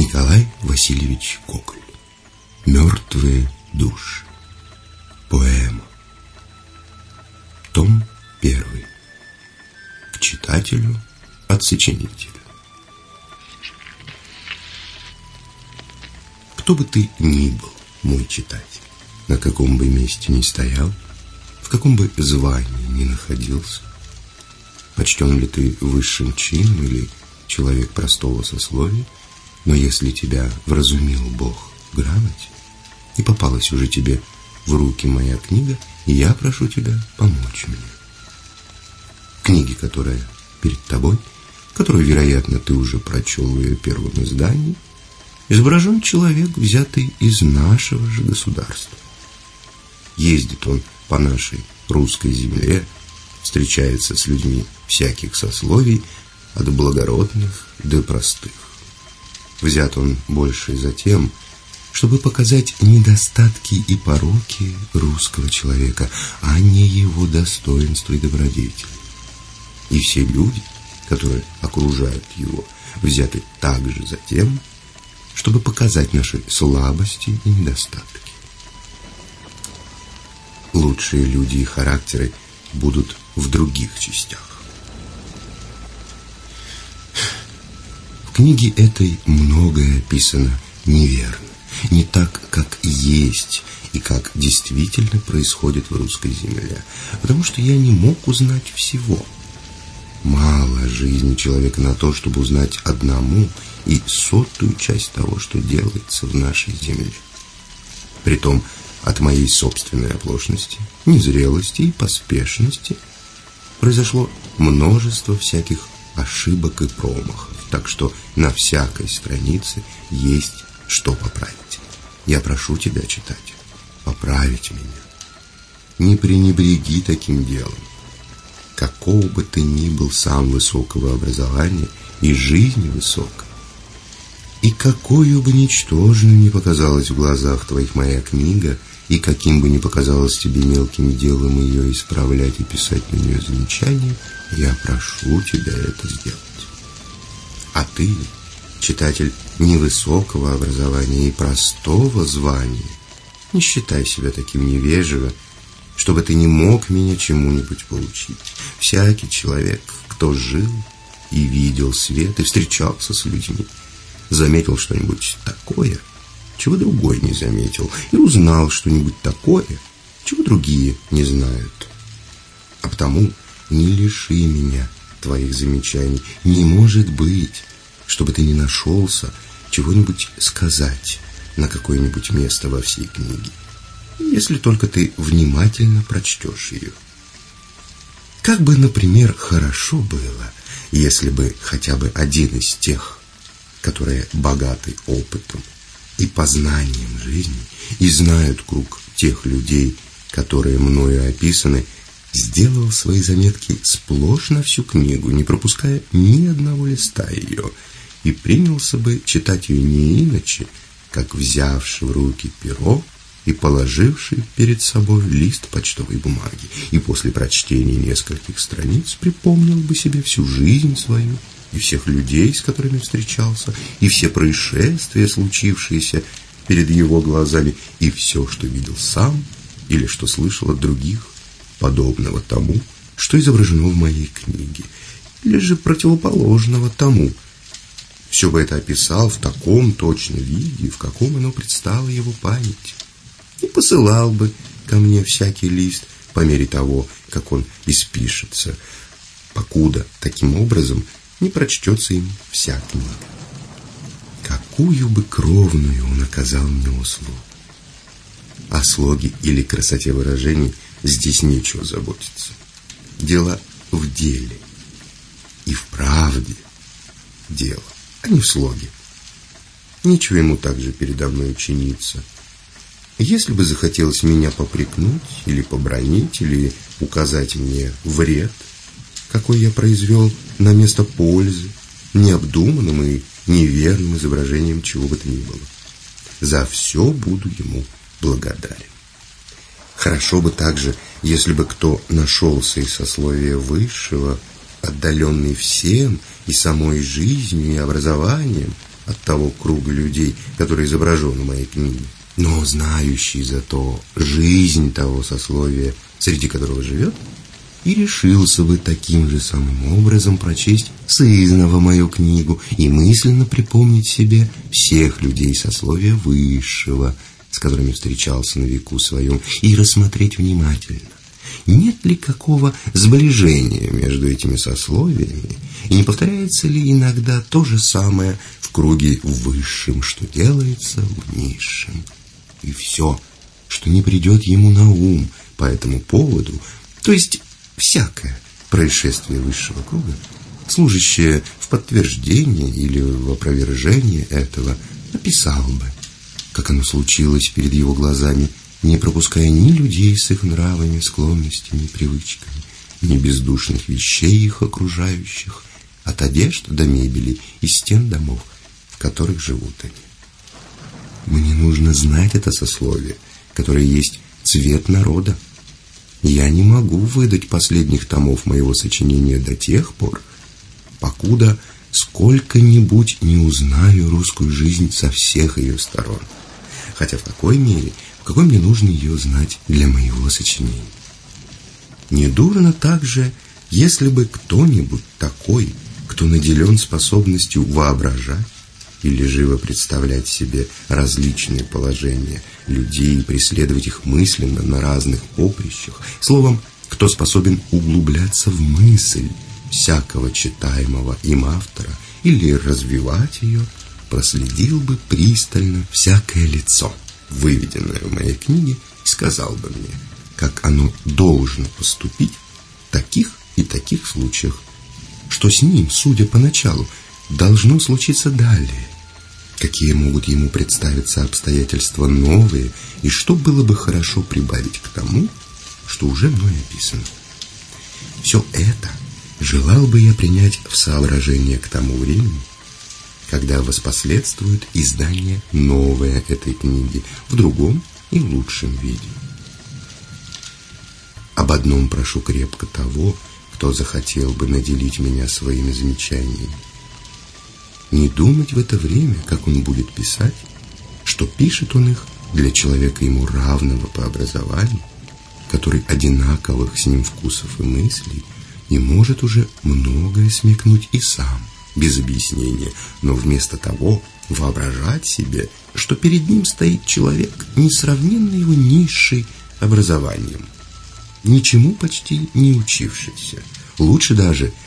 Николай Васильевич Кокль. Мертвые души. Поэма. Том первый. К читателю от сочинителя. Кто бы ты ни был, мой читатель, на каком бы месте ни стоял, в каком бы звании ни находился, почтен ли ты высшим чином или человек простого сословия, но если тебя вразумил Бог грамоте, и попалась уже тебе в руки моя книга, я прошу тебя помочь мне. Книги, которая перед тобой, которую, вероятно, ты уже прочел в ее первом издании, изображен человек, взятый из нашего же государства. Ездит он по нашей русской земле, встречается с людьми всяких сословий, от благородных до простых. Взят он больше за тем, чтобы показать недостатки и пороки русского человека, а не его достоинства и добродетели. И все люди, которые окружают его, взяты также за тем, чтобы показать наши слабости и недостатки. Лучшие люди и характеры будут в других частях. Книге этой многое описано неверно, не так, как есть и как действительно происходит в русской земле, потому что я не мог узнать всего. Мало жизни человека на то, чтобы узнать одному и сотую часть того, что делается в нашей земле. Притом, от моей собственной оплошности, незрелости и поспешности произошло множество всяких ошибок и промахов, так что на всякой странице есть что поправить. Я прошу тебя, читать, поправить меня. Не пренебреги таким делом. Какого бы ты ни был сам высокого образования и жизни высокой, и какую бы ничтожную ни показалась в глазах твоих моя книга, и каким бы ни показалось тебе мелким делом ее исправлять и писать на нее замечания, я прошу тебя это сделать. А ты, читатель невысокого образования и простого звания, не считай себя таким невежливым, чтобы ты не мог меня чему-нибудь получить. Всякий человек, кто жил и видел свет и встречался с людьми, заметил что-нибудь такое, чего другой не заметил, и узнал что-нибудь такое, чего другие не знают. А потому не лиши меня твоих замечаний. Не может быть, чтобы ты не нашелся чего-нибудь сказать на какое-нибудь место во всей книге, если только ты внимательно прочтешь ее. Как бы, например, хорошо было, если бы хотя бы один из тех которые богаты опытом и познанием жизни и знают круг тех людей, которые мною описаны, сделал свои заметки сплошь на всю книгу, не пропуская ни одного листа ее, и принялся бы читать ее не иначе, как взявший в руки перо и положивший перед собой лист почтовой бумаги, и после прочтения нескольких страниц припомнил бы себе всю жизнь свою и всех людей, с которыми встречался, и все происшествия, случившиеся перед его глазами, и все, что видел сам или что слышал от других, подобного тому, что изображено в моей книге, или же противоположного тому. Все бы это описал в таком точном виде, в каком оно предстало его памяти. И посылал бы ко мне всякий лист по мере того, как он испишется, покуда таким образом не прочтется им вся книга. Какую бы кровную он оказал мне услугу. О слоге или красоте выражений здесь нечего заботиться. Дело в деле и в правде дело, а не в слоге. Нечего ему также передо мной учиниться. Если бы захотелось меня попрекнуть или побронить, или указать мне вред – какой я произвел на место пользы, необдуманным и неверным изображением чего бы то ни было. За все буду ему благодарен. Хорошо бы также, если бы кто нашелся из сословия высшего, отдаленный всем и самой жизнью, и образованием, от того круга людей, который изображен в моей книге, но знающий зато жизнь того сословия, среди которого живет, и решился бы таким же самым образом прочесть сызново мою книгу и мысленно припомнить себе всех людей сословия высшего, с которыми встречался на веку своем, и рассмотреть внимательно, нет ли какого сближения между этими сословиями, и не повторяется ли иногда то же самое в круге высшем, что делается в низшем. И все, что не придет ему на ум по этому поводу, то есть всякое происшествие высшего круга, служащее в подтверждение или в опровержение этого, написал бы, как оно случилось перед его глазами, не пропуская ни людей с их нравами, склонностями, привычками, ни бездушных вещей их окружающих, от одежд до мебели и стен домов, в которых живут они. Мне нужно знать это сословие, которое есть цвет народа, я не могу выдать последних томов моего сочинения до тех пор, покуда сколько-нибудь не узнаю русскую жизнь со всех ее сторон. Хотя в какой мере, в какой мне нужно ее знать для моего сочинения. Недурно также, если бы кто-нибудь такой, кто наделен способностью воображать, или живо представлять себе различные положения людей и преследовать их мысленно на разных поприщах. Словом, кто способен углубляться в мысль всякого читаемого им автора или развивать ее, проследил бы пристально всякое лицо, выведенное в моей книге, и сказал бы мне, как оно должно поступить в таких и таких случаях, что с ним, судя по началу, должно случиться далее, какие могут ему представиться обстоятельства новые и что было бы хорошо прибавить к тому, что уже мной описано. Все это желал бы я принять в соображение к тому времени, когда воспоследствует издание новое этой книги в другом и лучшем виде. Об одном прошу крепко того, кто захотел бы наделить меня своими замечаниями не думать в это время, как он будет писать, что пишет он их для человека ему равного по образованию, который одинаковых с ним вкусов и мыслей, и может уже многое смекнуть и сам, без объяснения, но вместо того воображать себе, что перед ним стоит человек, несравненно его низший образованием, ничему почти не учившийся, лучше даже –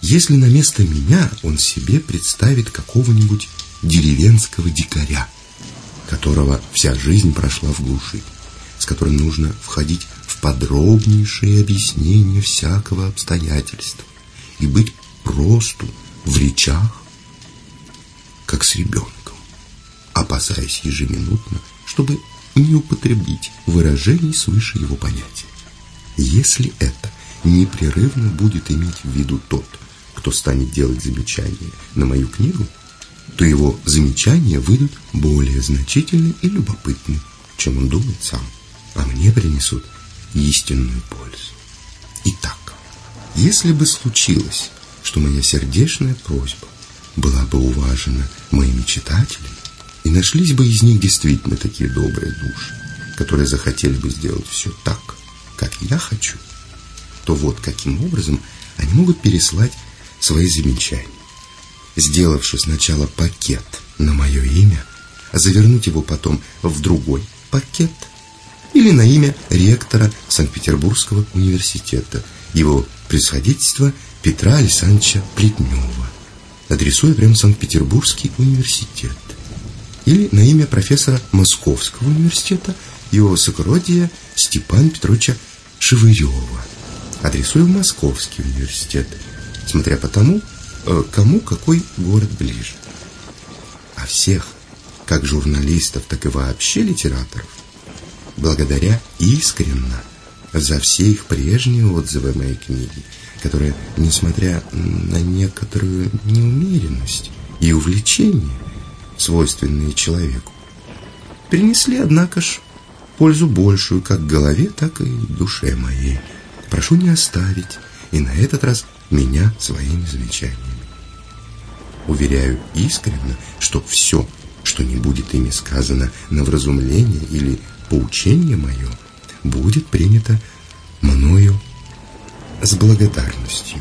если на место меня он себе представит какого-нибудь деревенского дикаря, которого вся жизнь прошла в глуши, с которым нужно входить в подробнейшие объяснения всякого обстоятельства и быть просто в речах, как с ребенком, опасаясь ежеминутно, чтобы не употребить выражений свыше его понятия. Если это непрерывно будет иметь в виду тот, кто станет делать замечания на мою книгу, то его замечания выйдут более значительны и любопытны, чем он думает сам, а мне принесут истинную пользу. Итак, если бы случилось, что моя сердечная просьба была бы уважена моими читателями, и нашлись бы из них действительно такие добрые души, которые захотели бы сделать все так, как я хочу, то вот каким образом они могут переслать свои замечания. Сделавши сначала пакет на мое имя, а завернуть его потом в другой пакет или на имя ректора Санкт-Петербургского университета, его происходительство Петра Александровича Плетнева, адресуя прямо Санкт-Петербургский университет, или на имя профессора Московского университета, его высокородия Степана Петровича Шевырева, адресуя в Московский университет, смотря по тому, э, кому какой город ближе. А всех, как журналистов, так и вообще литераторов, благодаря искренно за все их прежние отзывы моей книги, которые, несмотря на некоторую неумеренность и увлечение, свойственные человеку, принесли, однако ж, пользу большую как голове, так и душе моей. Прошу не оставить и на этот раз меня своими замечаниями. уверяю искренне, что все, что не будет ими сказано на вразумление или поучение мое, будет принято мною с благодарностью.